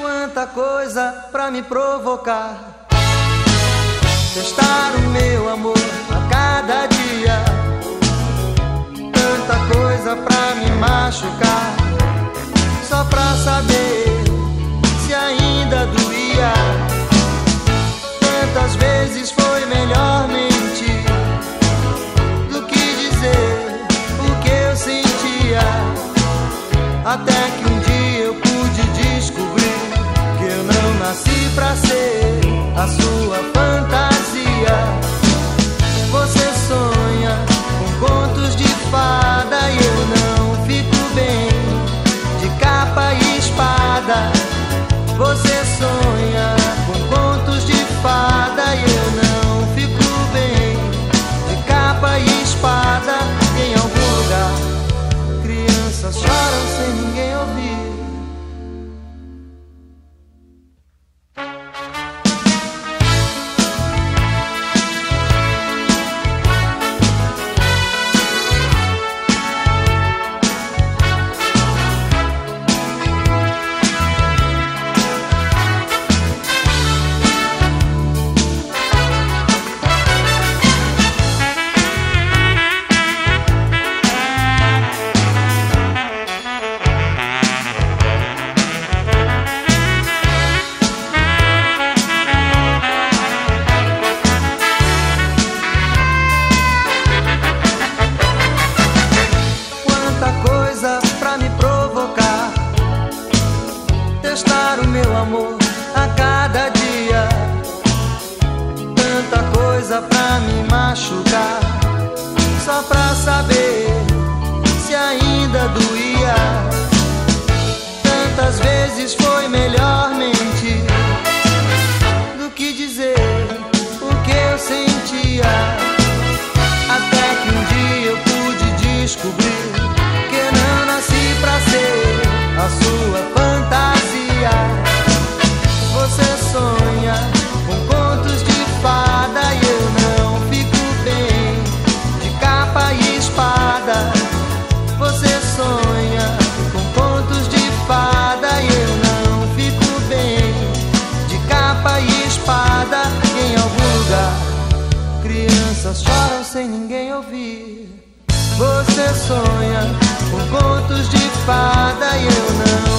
Quanta coisa pra me provocar. Testar o meu amor a cada dia. Tanta coisa pra me machucar. Só pra saber se ainda doía. Quantas vezes foi melhor mentir do que dizer o que eu sentia. Até ser Testar o meu amor a cada dia. Tanta coisa pra me machucar. Só pra saber se ainda doía. Tantas vezes foi melhor mentir do que dizer o que eu sentia. Até que um dia eu pude descobrir que não nasci pra ser a sua sem ninguém ouvir. Você sonha com contos de fada e eu não